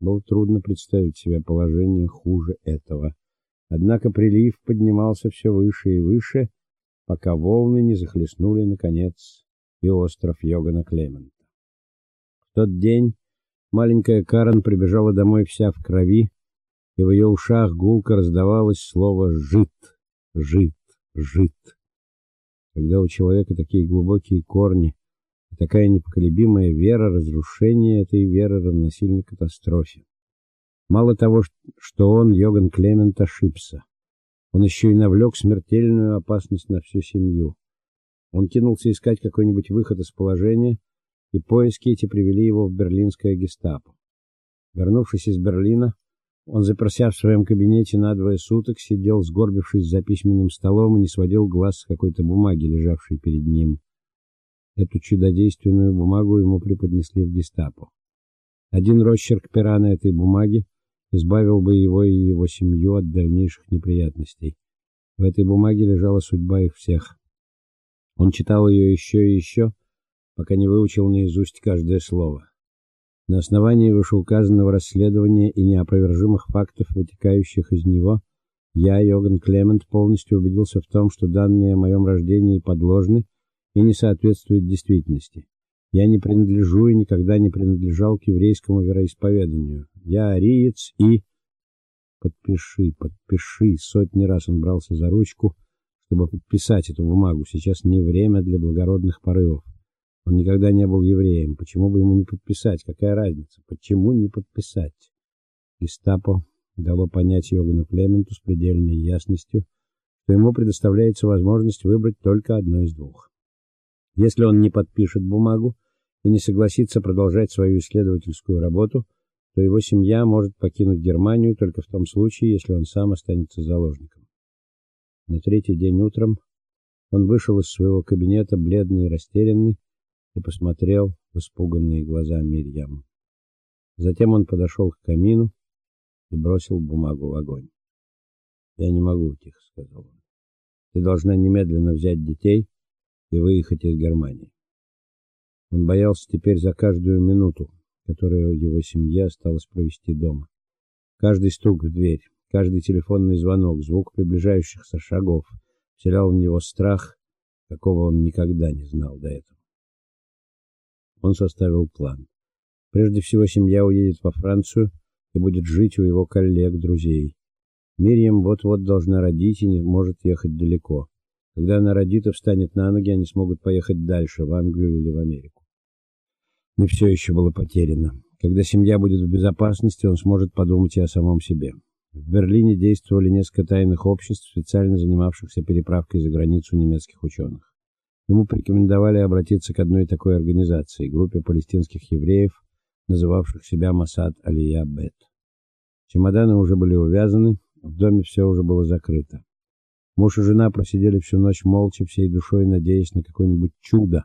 Было трудно представить себе положение хуже этого. Однако прилив поднимался все выше и выше, пока волны не захлестнули наконец и остров Йогана Клемента. В тот день маленькая Карен прибежала домой вся в крови, и в ее ушах гулко раздавалось слово жит, жит, жит. Когда у человека такие глубокие корни такая непоколебимая вера, разрушение этой веры равносильно катастрофе. Мало того, что он, Йоган Клемент, ошибся, он еще и навлек смертельную опасность на всю семью. Он кинулся искать какой-нибудь выход из положения, и поиски эти привели его в берлинское гестапо. Вернувшись из Берлина, он, заперся в своем кабинете на двое суток, сидел, сгорбившись за письменным столом и не сводил глаз с какой-то бумаги, лежавшей перед ним. Эту чудодейственную бумагу ему преподнесли в гестапо. Один росчерк пера на этой бумаге избавил бы его и его семью от дальнейших неприятностей. В этой бумаге лежала судьба их всех. Он читал ее еще и еще, пока не выучил наизусть каждое слово. На основании вышеуказанного расследования и неопровержимых фактов, вытекающих из него, я, Йоган Клемент, полностью убедился в том, что данные о моем рождении подложны и не соответствуют действительности. Я не принадлежу и никогда не принадлежал к еврейскому вероисповеданию. Я ариец и подпиши, подпиши. Сотни раз он брался за ручку, чтобы подписать эту бумагу. Сейчас не время для благородных порывов. Он никогда не был евреем. Почему бы ему не подписать? Какая разница? Почему не подписать? Гестапо дало понять Йогану Клементу с предельной ясностью, что ему предоставляется возможность выбрать только одно из двух. Если он не подпишет бумагу и не согласится продолжать свою исследовательскую работу, то его семья может покинуть Германию только в том случае, если он сам останется заложником. На третий день утром он вышел из своего кабинета бледный и растерянный, и посмотрел в испуганные глаза Мирьям. Затем он подошел к камину и бросил бумагу в огонь. "Я не могу", тихо сказал он. "Ты должна немедленно взять детей и выехать из Германии". Он боялся теперь за каждую минуту, которую его семья осталась провести дома. Каждый стук в дверь, каждый телефонный звонок, звук приближающихся шагов вселял в него страх, какого он никогда не знал до этого. Он составил план. Прежде всего, семья уедет во Францию и будет жить у его коллег, друзей. Мирьям вот-вот должна родить и не может ехать далеко. Когда она родит и встанет на ноги, они смогут поехать дальше, в Англию или в Америку. Не все еще было потеряно. Когда семья будет в безопасности, он сможет подумать и о самом себе. В Берлине действовали несколько тайных обществ, специально занимавшихся переправкой за границу немецких ученых. Ему порекомендовали обратиться к одной такой организации, группе палестинских евреев, называвших себя Масад Алия Бет. Чемоданы уже были увязаны, в доме все уже было закрыто. Муж и жена просидели всю ночь молча, всей душой надеясь на какое-нибудь чудо,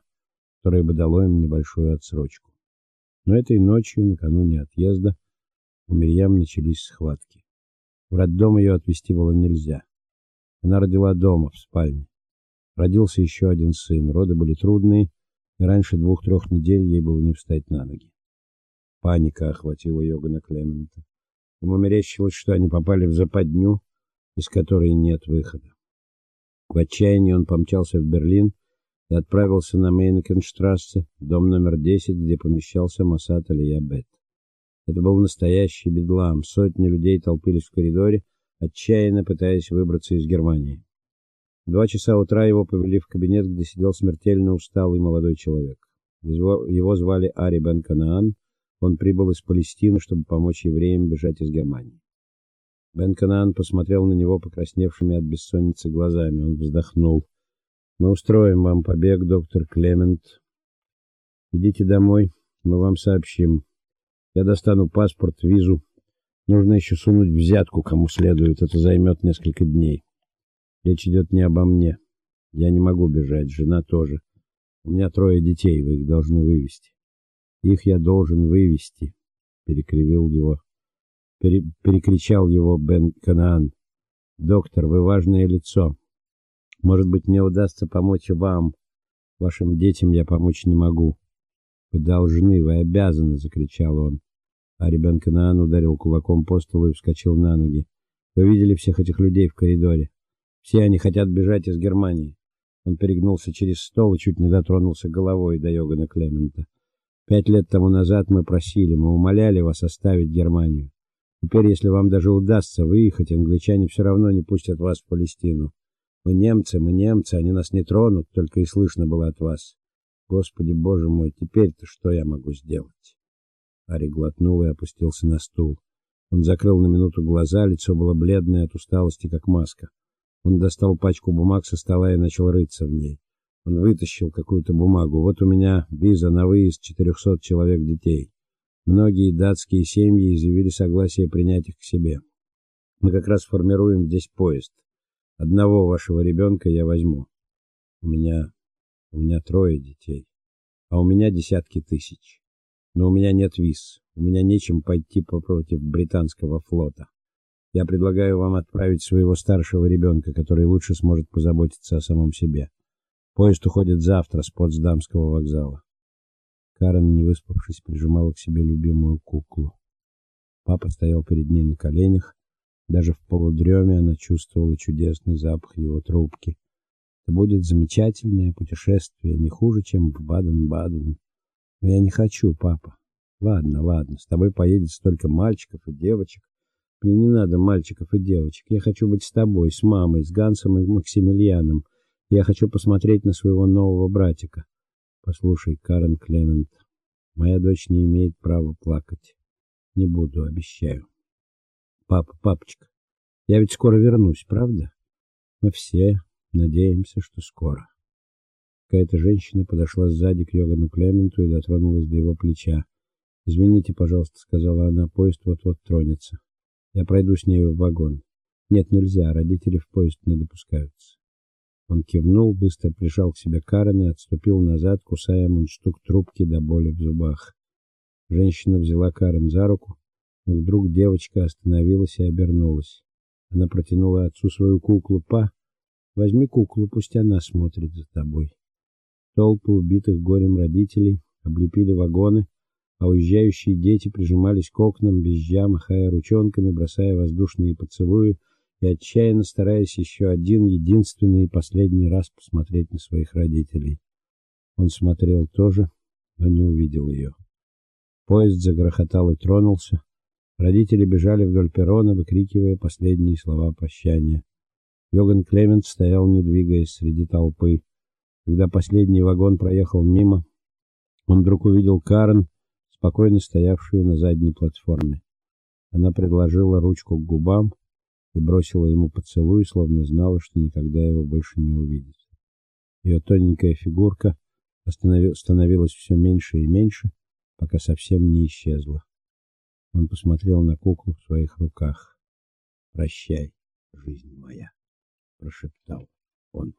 которое бы дало им небольшую отсрочку. Но этой ночью, накануне отъезда, у Мирьям начались схватки. В роддом ее отвезти было нельзя. Она родила дома, в спальне. Родился еще один сын. Роды были трудные, и раньше двух-трех недель ей было не встать на ноги. Паника охватила Йогана Клемента. Ему мерещилось, что они попали в западню, из которой нет выхода. В отчаянии он помчался в Берлин и отправился на Мейнкенштрассе, дом номер 10, где помещался Масат Алиябет. Это был настоящий бедлам. Сотни людей толпились в коридоре, отчаянно пытаясь выбраться из Германии. В два часа утра его повели в кабинет, где сидел смертельно усталый молодой человек. Его звали Ари бен Канаан. Он прибыл из Палестины, чтобы помочь евреям бежать из Германии. Бен Канаан посмотрел на него покрасневшими от бессонницы глазами. Он вздохнул. Мы устроим вам побег, доктор Клемент. Идите домой, мы вам сообщим. Я достану паспорт, визу. Нужно еще сунуть взятку кому следует. Это займет несколько дней. Речь идет не обо мне. Я не могу бежать, жена тоже. У меня трое детей, вы их должны вывести. Их я должен вывести, перекривил его, пере, перекричал его Бен Канаан. Доктор, вы важное лицо. Может быть, мне удастся помочь вам. Вашим детям я помочь не могу. Вы должны, вы обязаны, закричал он. А ребенка Наан ударил кулаком по столу и вскочил на ноги. Вы видели всех этих людей в коридоре? Все они хотят бежать из Германии. Он перегнулся через стол и чуть не дотронулся головой до Йогана Клемента. Пять лет тому назад мы просили, мы умоляли вас оставить Германию. Теперь, если вам даже удастся выехать, англичане все равно не пустят вас в Палестину. Мы немцы, мы немцы, они нас не тронут, только и слышно было от вас. Господи, Боже мой, теперь-то что я могу сделать? Ари глотнул и опустился на стул. Он закрыл на минуту глаза, лицо было бледное от усталости, как маска. Он достал пачку бумаг со стола и начал рыться в ней. Он вытащил какую-то бумагу. Вот у меня виза на выезд 400 человек детей. Многие датские семьи изъявили согласие принять их к себе. Мы как раз формируем здесь поезд. Одного вашего ребенка я возьму. У меня у меня трое детей, а у меня десятки тысяч. Но у меня нет виз. У меня нечем пойти против британского флота. Я предлагаю вам отправить своего старшего ребенка, который лучше сможет позаботиться о самом себе. Поезд уходит завтра с Потсдамского вокзала. Карен, не выспавшись, прижимала к себе любимую куклу. Папа стоял перед ней на коленях. Даже в полудреме она чувствовала чудесный запах его трубки. Это будет замечательное путешествие, не хуже, чем в Баден-Баден. Но я не хочу, папа. Ладно, ладно, с тобой поедет столько мальчиков и девочек. Мне не надо мальчиков и девочек. Я хочу быть с тобой, с мамой, с Гансом и Максимилианом. Я хочу посмотреть на своего нового братика. Послушай, Карен Клемент, моя дочь не имеет права плакать. Не буду, обещаю. Папа, папочка, я ведь скоро вернусь, правда? Мы все надеемся, что скоро. Какая-то женщина подошла сзади к Йогану Клементу и дотронулась до его плеча. "Извините, пожалуйста", сказала она. "Поезд вот-вот тронется. Я пройду с ней в вагон". "Нет, нельзя, родители в поезд не допускаются". Он кивнул, быстро прижал к себе Карен и отступил назад, кусая мундштук трубки до боли в зубах. Женщина взяла Карен за руку, но вдруг девочка остановилась и обернулась. Она протянула отцу свою куклу Па. Возьми куклу, пусть она смотрит за тобой. Толпы убитых горем родителей облепили вагоны, а уезжающие дети прижимались к окнам, визжа, махая ручонками, бросая воздушные поцелуи и отчаянно стараясь еще один единственный и последний раз посмотреть на своих родителей. Он смотрел тоже, но не увидел ее. Поезд загрохотал и тронулся. Родители бежали вдоль перрона, выкрикивая последние слова прощания. Йоган Клемент стоял, не двигаясь среди толпы. Когда последний вагон проехал мимо, он вдруг увидел Карен, спокойно стоявшую на задней платформе. Она предложила ручку к губам, и бросила ему поцелуй, словно знала, что никогда его больше не увидит. Ее тоненькая фигурка становилась все меньше и меньше, пока совсем не исчезла. Он посмотрел на куклу в своих руках. "Прощай, жизнь моя", прошептал он.